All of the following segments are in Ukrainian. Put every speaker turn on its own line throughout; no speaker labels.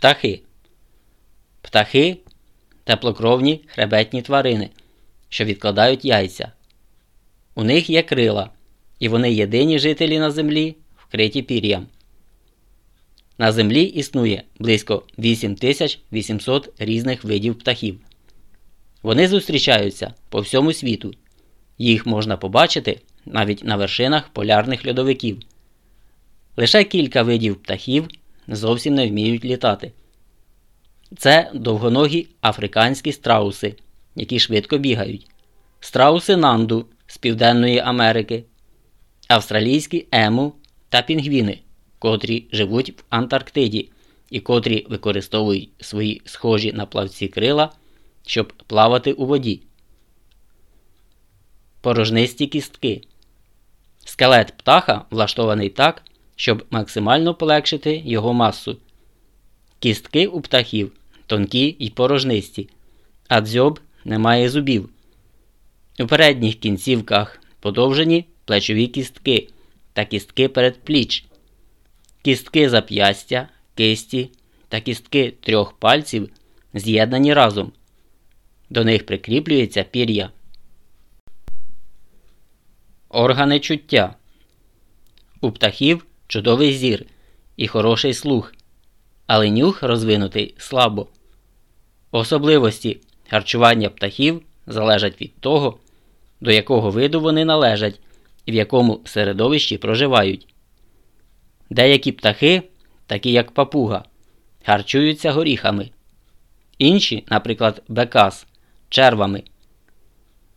Птахи. Птахи теплокровні хребетні тварини, що відкладають яйця. У них є крила, і вони єдині жителі на землі, вкриті пір'ям. На землі існує близько 8800 різних видів птахів. Вони зустрічаються по всьому світу. Їх можна побачити навіть на вершинах полярних льодовиків. Лише кілька видів птахів зовсім не вміють літати. Це довгоногі африканські страуси, які швидко бігають, страуси Нанду з Південної Америки, австралійські ему та пінгвіни, котрі живуть в Антарктиді і котрі використовують свої схожі на плавці крила, щоб плавати у воді. Порожнисті кістки. Скелет птаха влаштований так, щоб максимально полегшити його масу. Кістки у птахів тонкі й порожнисті, а дзьоб не має зубів. У передніх кінцівках подовжені плечові кістки та кістки передпліч, кістки зап'ястя, кисті та кістки трьох пальців з'єднані разом. До них прикріплюється пір'я. Органи чуття. У птахів чудовий зір і хороший слух, але нюх розвинутий слабо. Особливості харчування птахів залежать від того, до якого виду вони належать і в якому середовищі проживають. Деякі птахи, такі як папуга, харчуються горіхами, інші, наприклад, бекас, червами.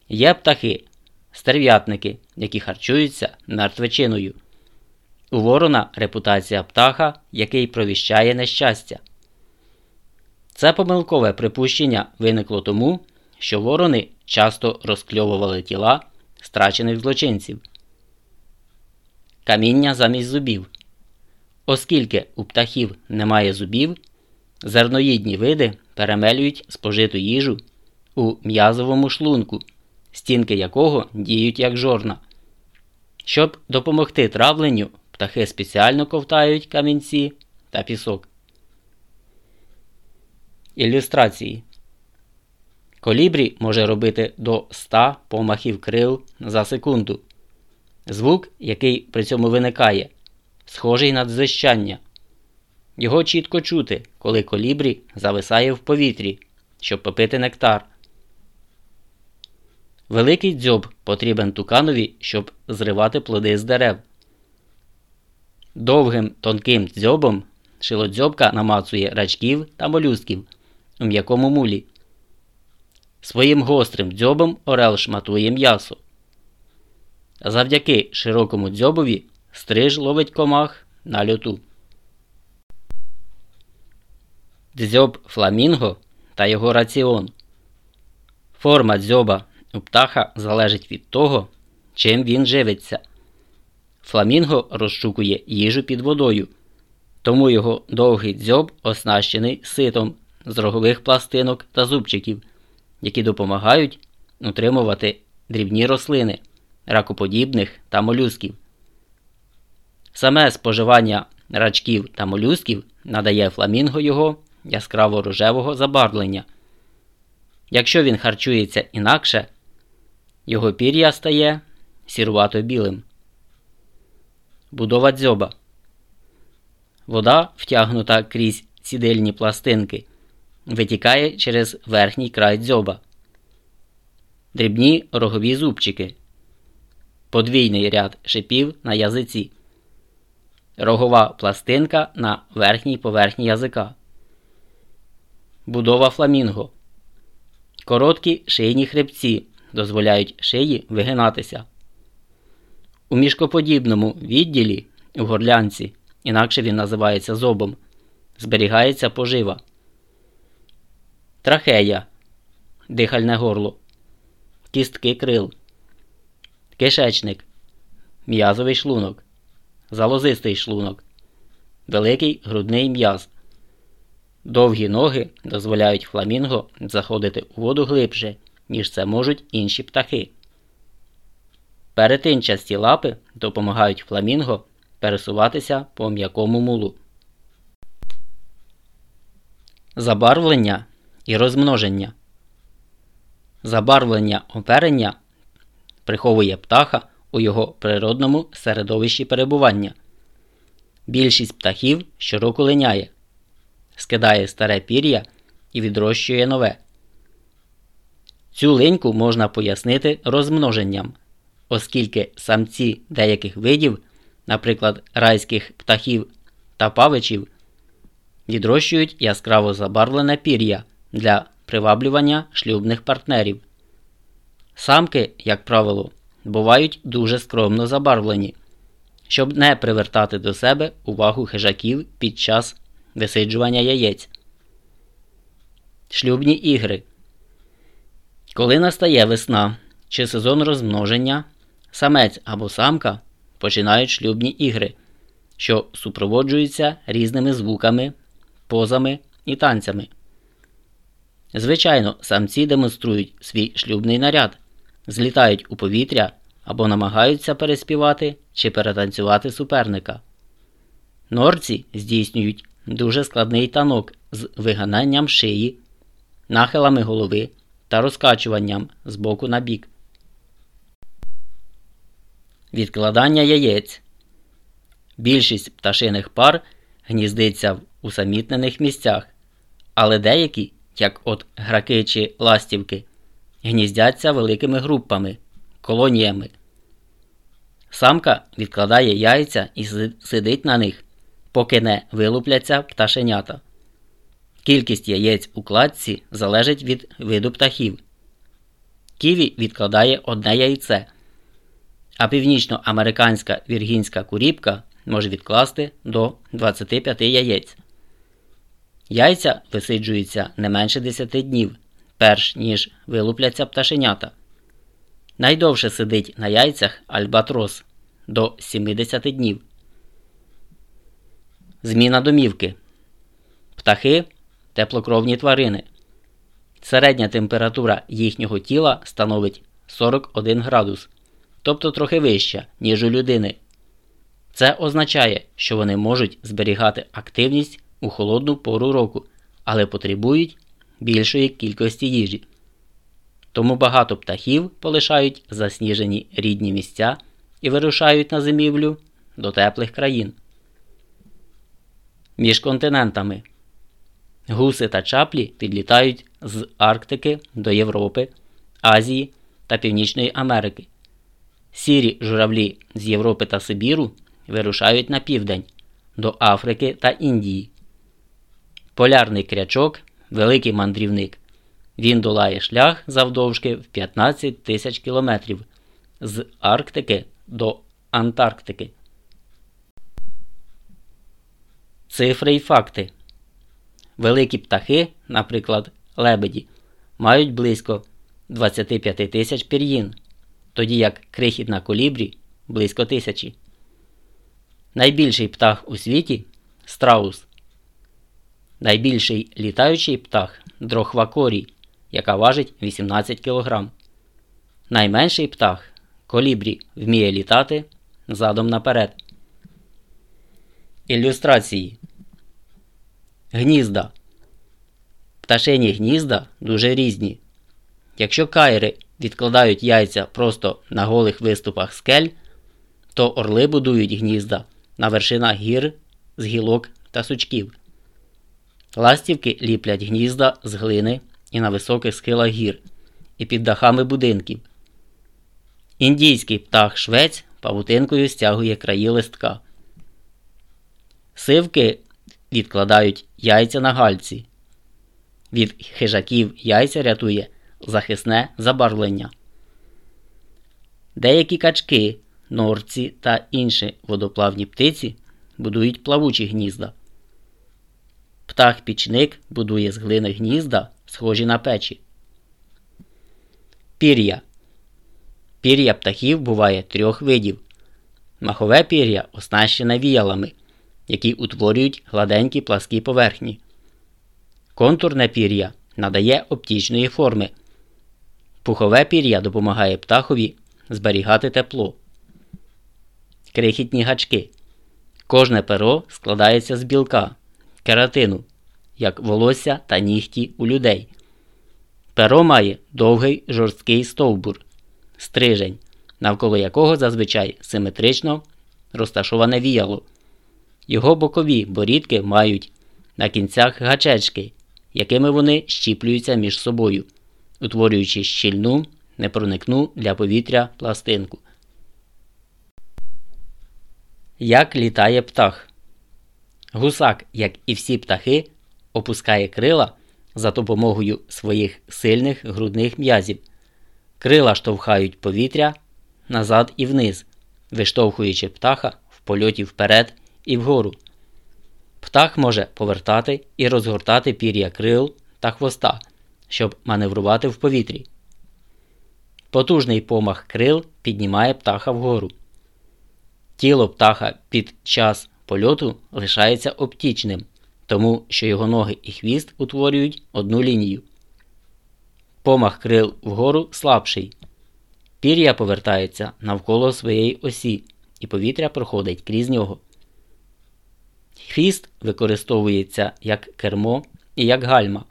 Є птахи, стерв'ятники, які харчуються мертвечиною. У ворона репутація птаха, який провіщає нещастя. Це помилкове припущення виникло тому, що ворони часто розкльовували тіла страчених злочинців. Каміння замість зубів. Оскільки у птахів немає зубів, зерноїдні види перемелюють спожиту їжу у м'язовому шлунку, стінки якого діють як жорна. Щоб допомогти травленню, птахи спеціально ковтають камінці та пісок. Ілюстрації Колібрі може робити до 100 помахів крил за секунду. Звук, який при цьому виникає, схожий на дзищання. Його чітко чути, коли колібрі зависає в повітрі, щоб попити нектар. Великий дзьоб потрібен туканові, щоб зривати плоди з дерев. Довгим тонким дзьобом шилодзьобка намацує рачків та молюсків у м'якому мулі. Своїм гострим дзьобом орел шматує м'ясо. Завдяки широкому дзьобові стриж ловить комах на льоту. Дзьоб фламінго та його раціон. Форма дзьоба у птаха залежить від того, чим він живиться. Фламінго розшукує їжу під водою, тому його довгий дзьоб оснащений ситом з рогових пластинок та зубчиків, які допомагають утримувати дрібні рослини, ракоподібних та молюсків. Саме споживання рачків та молюсків надає фламінго його яскраво рожевого забарвлення. Якщо він харчується інакше, його пір'я стає сірувато білим. Будова дзьоба. Вода, втягнута крізь сідельні пластинки, витікає через верхній край дзьоба. Дрібні рогові зубчики. Подвійний ряд шипів на язиці. Рогова пластинка на верхній поверхні язика. Будова фламінго. Короткі шийні хребці дозволяють шиї вигинатися. У мішкоподібному відділі у горлянці, інакше він називається зобом, зберігається пожива. Трахея дихальне горло, кістки крил, кишечник, м'язовий шлунок, залозистий шлунок, великий грудний м'яз. Довгі ноги дозволяють фламінго заходити у воду глибше, ніж це можуть інші птахи. Перетинчасті лапи допомагають фламінго пересуватися по м'якому мулу. Забарвлення і розмноження. Забарвлення оперення приховує птаха у його природному середовищі перебування. Більшість птахів щороку линяє, скидає старе пір'я і відрощує нове. Цю линьку можна пояснити розмноженням, оскільки самці деяких видів, наприклад, райських птахів та павичів, відрощують яскраво забарвлене пір'я для приваблювання шлюбних партнерів. Самки, як правило, бувають дуже скромно забарвлені, щоб не привертати до себе увагу хижаків під час висиджування яєць. Шлюбні ігри. Коли настає весна чи сезон розмноження, самець або самка починають шлюбні ігри, що супроводжуються різними звуками, позами і танцями. Звичайно, самці демонструють свій шлюбний наряд, злітають у повітря або намагаються переспівати чи перетанцювати суперника. Норці здійснюють дуже складний танок з вигананням шиї, нахилами голови та розкачуванням з боку на бік. Відкладання яєць. Більшість пташиних пар гніздиться в усамітнених місцях, але деякі, як от граки чи ластівки, гніздяться великими групами, колоніями. Самка відкладає яйця і сидить на них, поки не вилупляться пташенята. Кількість яєць у кладці залежить від виду птахів. Ківі відкладає одне яйце, а північноамериканська віргінська куріпка може відкласти до 25 яєць. Яйця висиджуються не менше 10 днів, перш ніж вилупляться пташенята. Найдовше сидить на яйцях альбатрос до 70 днів. Зміна домівки. Птахи теплокровні тварини. Середня температура їхнього тіла становить 41 градус, тобто трохи вища, ніж у людини. Це означає, що вони можуть зберігати активність у холодну пору року, але потребують більшої кількості їжі. Тому багато птахів полишають засніжені рідні місця і вирушають на зимівлю до теплих країн. Між континентами гуси та чаплі підлітають з Арктики до Європи, Азії та Північної Америки. Сірі журавлі з Європи та Сибіру вирушають на південь до Африки та Індії. Полярний крячок великий мандрівник. Він долає шлях завдовжки в 15 тисяч кілометрів з Арктики до Антарктики. Цифри й факти. Великі птахи, наприклад, лебеді, мають близько 25 тисяч пір'їн, тоді як крихітна колібрі близько тисячі. Найбільший птах у світі страус. Найбільший літаючий птах дрохвакорій, яка важить 18 кг. Найменший птах колібрі вміє літати задом наперед. Ілюстрації Гнізда. Пташині гнізда дуже різні. Якщо кайри відкладають яйця просто на голих виступах скель, то орли будують гнізда на вершинах гір з гілок та сучків. Ластівки ліплять гнізда з глини і на високих схилах гір і під дахами будинків. Індійський птах швець павутинкою стягує краї листка. Сивки відкладають яйця на гальці. Від хижаків яйця рятує захисне забарвлення. Деякі качки, норці та інші водоплавні птиці будують плавучі гнізда. Птах пічник будує з глини гнізда, схожі на печі. Пір'я. Пір'я птахів буває трьох видів. Махове пір'я оснащене віялами які утворюють гладенькі пласкі поверхні. Контурне пір'я надає оптічної форми. Пухове пір'я допомагає птахові зберігати тепло. Крихітні гачки. Кожне перо складається з білка, кератину, як волосся та нігті у людей. Перо має довгий жорсткий стовбур, стрижень, навколо якого зазвичай симетрично розташоване віяло. Його бокові борідки мають на кінцях гачечки, якими вони щіплюються між собою, утворюючи щільну, непроникну для повітря пластинку. Як літає птах. Гусак, як і всі птахи, опускає крила за допомогою своїх сильних грудних м'язів. Крила штовхають повітря назад і вниз, виштовхуючи птаха в польоті вперед і вгору. Птах може повертати і розгортати пір'я крил та хвоста, щоб маневрувати в повітрі. Потужний помах крил піднімає птаха вгору. Тіло птаха під час польоту лишається оптічним, тому що його ноги і хвіст утворюють одну лінію. Помах крил вгору слабший. Пір'я повертається навколо своєї осі, і повітря проходить крізь нього. Хвіст використовується як кермо і як гальма.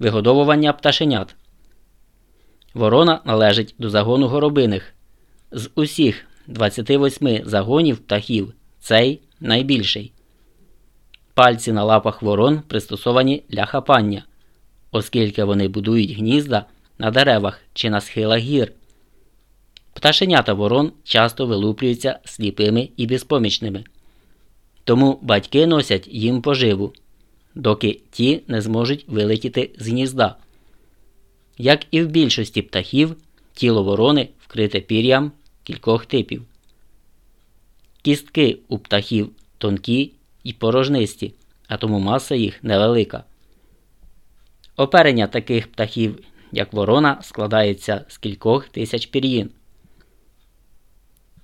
Вигодовування пташенят. Ворона належить до загону горобиних. З усіх 28 загонів птахів цей найбільший. Пальці на лапах ворон пристосовані для хапання, оскільки вони будують гнізда на деревах чи на схилах гір. Пташенята ворон часто вилуплюються сліпими і безпомічними. Тому батьки носять їм поживу, доки ті не зможуть вилетіти з гнізда. Як і в більшості птахів, тіло ворони вкрите пір'ям кількох типів. Кістки у птахів тонкі і порожнисті, а тому маса їх невелика. Оперення таких птахів, як ворона, складається з кількох тисяч пір'їн.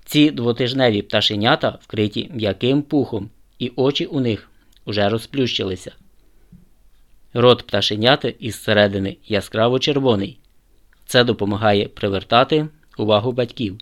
Ці двотижневі пташенята вкриті м'яким пухом, і очі у них уже розплющилися. Рот пташеняти із середини яскраво червоний. Це допомагає привертати увагу батьків.